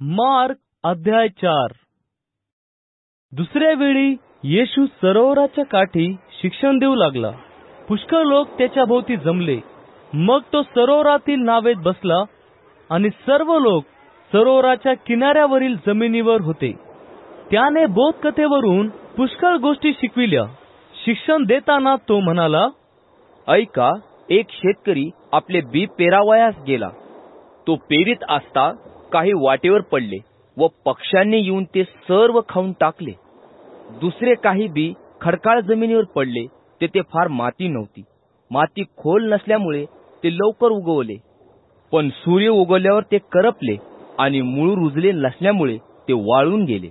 Mark अध्याय चार. दुसऱ्या वेळी येशू सरोवराच्या काठी शिक्षण देऊ लागला. पुष्कळ लोक त्याच्या भोवती जमले. मग तो सरोवरातील नावेत बसला आणि सर्व लोक सरोवराच्या किनाऱ्यावरील जमिनीवर होते. त्याने बोधकथेवरून पुष्कळ गोष्टी शिकविल्या. शिक्षण देताना तो म्हणाला ऐका एक शेतकरी आपले बी पेरावयास गेला. तो पेरीत असता काही वाटेवर पडले व पक्ष्यांनी येऊन ते सर्व खाऊन टाकले. दुसरे काही बी खडकाळ जमिनीवर पडले तेथे फार माती नव्हती. माती खोल नसल्यामुळे ते लवकर उगवले. पण सूर्य उगवल्यावर ते करपले आणि मूळ रुजले नसल्यामुळे ते वाळून गेले.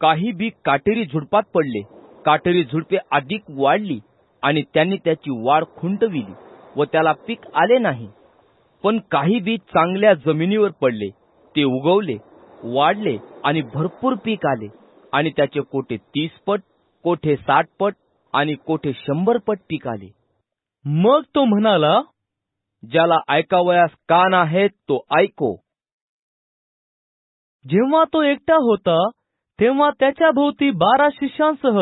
काही बी काटेरी झुडपात पडले. काटेरी झुडपे अधिक वाढली आणि त्यांनी त्याची वाढ खुंटविली व त्याला पीक आले नाही. पण काही बी चांगल्या जमिनीवर पडले ते उगवले वाढले आणि भरपूर पीक आले. आणि त्याचे कोठे तीस पट कोठे साठ पट आणि कोठे शंभर पट पीक आले. मग तो म्हणाला ज्याला ऐकावयास कान आहेत तो ऐको. जेव्हा तो एकटा होता तेव्हा त्याच्या भोवती बारा शिष्यांसह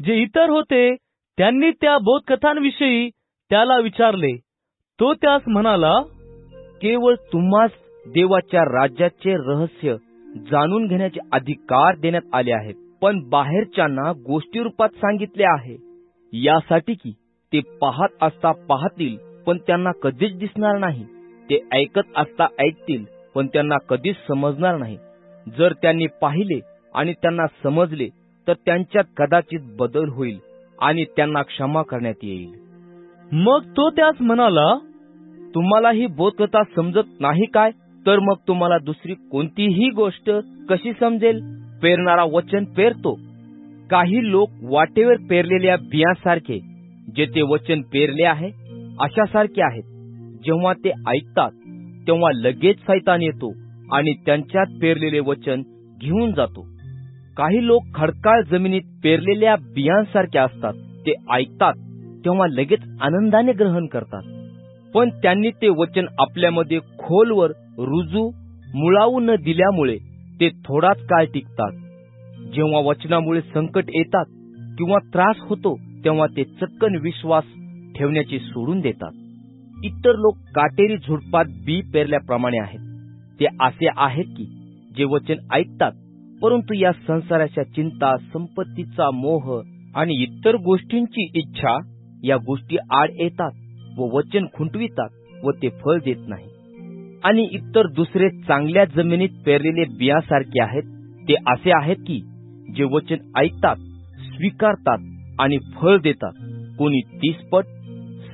जे इतर होते त्यांनी त्या बोधकथांविषयी त्याला विचारले. तो त्यास म्हणाला केवळ तुम्हाच देवाच्या राज्याचे रहस्य जाणून घेण्याचे अधिकार देण्यात आले आहेत. पण बाहेरच्यांना गोष्टी रूपात सांगितले आहे. यासाठी की ते पाहत असता पाहतील पण त्यांना कधीच दिसणार नाही. ते ऐकत असता ऐकतील पण त्यांना कधीच समजणार नाही. जर त्यांनी पाहिले आणि त्यांना समजले तर त्यांच्यात कदाचित बदल होईल आणि त्यांना क्षमा करण्यात येईल. मग तो त्यास म्हणाला तुम्हाला ही बोधकथा समजत नाही काय? तर मग तुम्हाला दुसरी कोणतीही गोष्ट कशी समजेल? पेरणारा वचन पेरतो. काही लोक वाटेवर पेरलेल्या बियांसारखे जे ते वचन पेरले आहे अशासारखे आहेत. जेव्हा ते ऐकतात तेव्हा लगेच सैतान येतो आणि त्यांच्यात पेरलेले वचन घेऊन जातो. काही लोक खडकाळ जमिनीत पेरलेल्या बियांसारखे असतात. ते ऐकतात तेव्हा लगेच आनंदाने ग्रहण करतात. पण त्यांनी ते वचन आपल्यामध्ये खोलवर रुजू मुळावू न दिल्यामुळे ते थोडाच काळ टिकतात. जेव्हा वचनामुळे संकट येतात किंवा त्रास होतो तेव्हा ते चक्कन विश्वास ठेवण्याचे सोडून देतात. इतर लोक काटेरी झुडपात बी पेरल्याप्रमाणे आहेत. ते असे आहेत की जे वचन ऐकतात परंतु या संसाराच्या चिंता संपत्तीचा मोह आणि इतर गोष्टींची इच्छा या गोष्टी आड येतात. व वचन खुंटवितात व ते फळ देत नाही. आणि इतर दुसरे चांगल्या जमिनीत पेरलेले बियासारखे आहेत ते असे आहेत की जे वचन ऐकतात स्वीकारतात आणि फळ देतात. कोणी तीस पट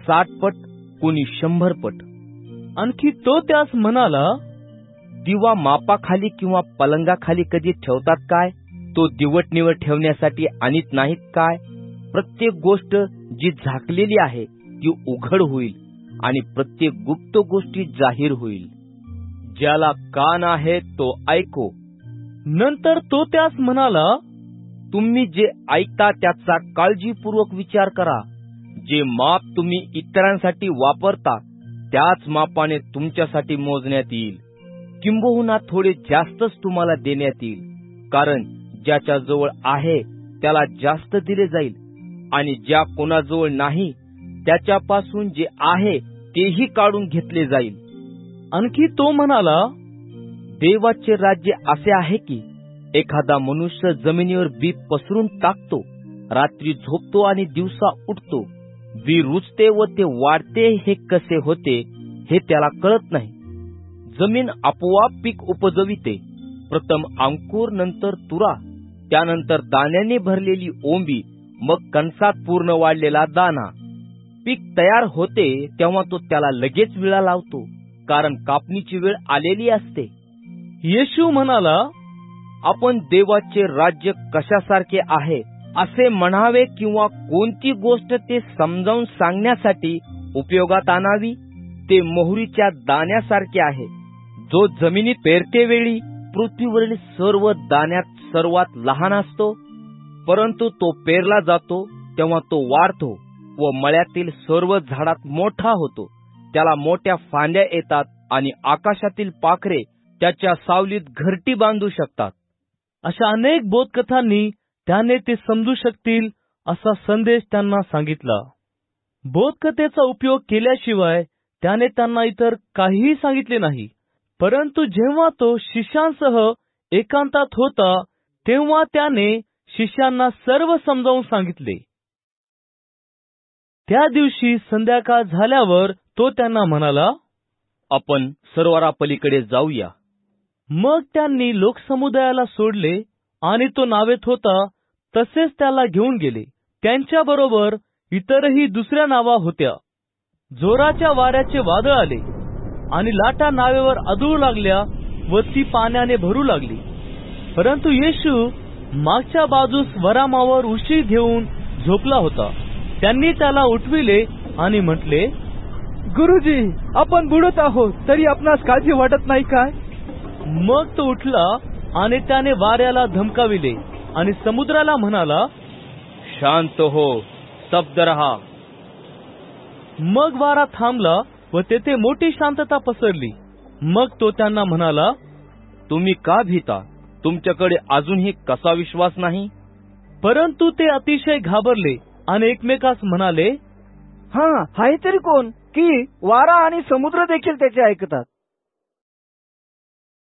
साठ पट कोणी शंभर पट. आणखी तो त्यास म्हणाला दिवा मापाखाली किंवा पलंगाखाली कधी ठेवतात काय? तो दिवट निवड ठेवण्यासाठी आणीत नाहीत काय? प्रत्येक गोष्ट जी झाकलेली आहे ती उघड होईल आणि प्रत्येक गुप्त गोष्टी जाहीर होईल. ज्याला कान आहे तो ऐको. नंतर तो त्यास म्हणाला तुम्ही जे ऐकता त्याचा काळजीपूर्वक विचार करा. जे माप तुम्ही इतरांसाठी वापरता त्याच मापाने तुमच्यासाठी मोजण्यात येईल. किंबहुना थोडे जास्तच तुम्हाला देण्यात येईल कारण ज्याच्या जवळ आहे त्याला जास्त दिले जाईल आणि ज्या कोणाजवळ नाही त्याच्यापासून जे आहे तेही काढून घेतले जाईल. आणखी तो म्हणाला देवाचे राज्य असे आहे की एखादा मनुष्य जमिनीवर बी पसरून टाकतो रात्री झोपतो आणि दिवसा उठतो. बी रुजते व ते वाढते हे कसे होते हे त्याला कळत नाही. जमीन आपोआप पीक उपजविते. प्रथम अंकुर नंतर तुरा. त्यानंतर दाण्याने भरलेली ओंबी मग कणसात पूर्ण वाढलेला दाना. पीक तयार होते तेव्हा तो त्याला लगेच विळा लावतो कारण कापणीची वेळ आलेली असते. येशू म्हणाला आपण देवाचे राज्य कशासारखे आहे असे म्हणावे किंवा कोणती गोष्ट ते समजावून सांगण्यासाठी उपयोगात आणावी? ते मोहरीच्या दाण्यासारखे आहे. जो जमिनीत पेरते वेळी पृथ्वीवरील सर्व दाण्यात सर्वात लहान असतो परंतु तो पेरला जातो तेव्हा तो वाढतो. व मळ्यातील सर्व झाडात मोठा होतो. त्याला मोठ्या फांद्या येतात आणि आकाशातील पाखरे त्याच्या सावलीत घरटी बांधू शकतात. अशा अनेक बोधकथांनी त्याने ते समजू शकतील असा संदेश त्यांना सांगितला. बोधकथेचा उपयोग केल्याशिवाय त्याने त्यांना इतर काहीही सांगितले नाही. परंतु जेव्हा तो शिष्यांसह एकांतात होता तेव्हा त्याने शिष्यांना सर्व समजावून सांगितले. त्या दिवशी संध्याकाळ झाल्यावर तो त्यांना म्हणाला आपण सरोवरापलीकडे जाऊया. मग त्यांनी लोकसमुदायाला सोडले आणि तो नावेत होता तसेच त्याला घेऊन गेले. त्यांच्याबरोबर इतरही दुसऱ्या नावा होत्या. जोराच्या वाऱ्याचे वादळ आले आणि लाटा नावेवर आदळू लागल्या व ती पाण्याने भरू लागली. परंतु येशू मागच्या बाजूस वरामावर उशी घेऊन झोपला होता. त्यांनी त्याला उठविले आणि म्हटले गुरुजी आपण बुडत आहोत तरी आपणास काळजी वाटत नाही काय? मग तो उठला आणि त्याने वाऱ्याला धमकाविले आणि समुद्राला म्हणाला शांत हो स्तब्ध रहा. मग वारा थांबला व तेथे मोठी शांतता पसरली. मग तो त्यांना म्हणाला तुम्ही का भीता? तुमच्याकडे अजूनही कसा विश्वास नाही? परंतु ते अतिशय घाबरले आणि एकमेकास म्हणाले हा हाय तरी कोण? की वारा आणि समुद्र देखील त्याचे ऐकतात.